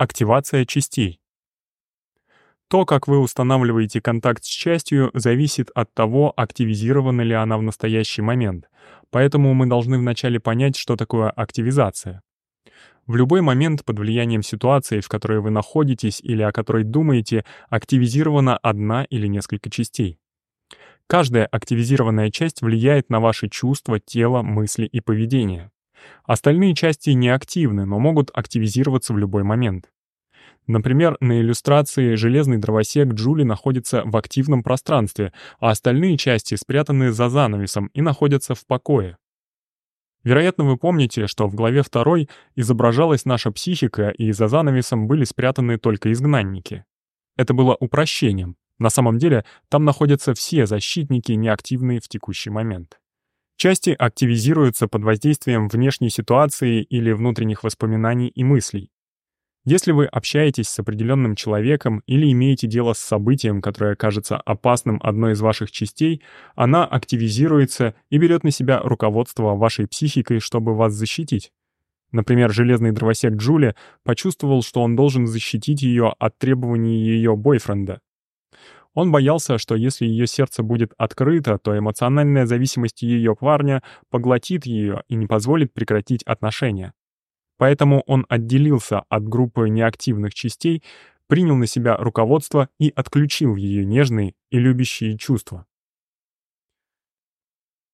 Активация частей. То, как вы устанавливаете контакт с частью, зависит от того, активизирована ли она в настоящий момент. Поэтому мы должны вначале понять, что такое активизация. В любой момент под влиянием ситуации, в которой вы находитесь или о которой думаете, активизирована одна или несколько частей. Каждая активизированная часть влияет на ваши чувства, тело, мысли и поведение. Остальные части неактивны, но могут активизироваться в любой момент. Например, на иллюстрации железный дровосек Джули находится в активном пространстве, а остальные части спрятаны за занавесом и находятся в покое. Вероятно, вы помните, что в главе 2 изображалась наша психика, и за занавесом были спрятаны только изгнанники. Это было упрощением. На самом деле, там находятся все защитники, неактивные в текущий момент. Части активизируются под воздействием внешней ситуации или внутренних воспоминаний и мыслей. Если вы общаетесь с определенным человеком или имеете дело с событием, которое кажется опасным одной из ваших частей, она активизируется и берет на себя руководство вашей психикой, чтобы вас защитить. Например, железный дровосек Джули почувствовал, что он должен защитить ее от требований ее бойфренда. Он боялся, что если ее сердце будет открыто, то эмоциональная зависимость ее парня поглотит ее и не позволит прекратить отношения. Поэтому он отделился от группы неактивных частей, принял на себя руководство и отключил ее нежные и любящие чувства.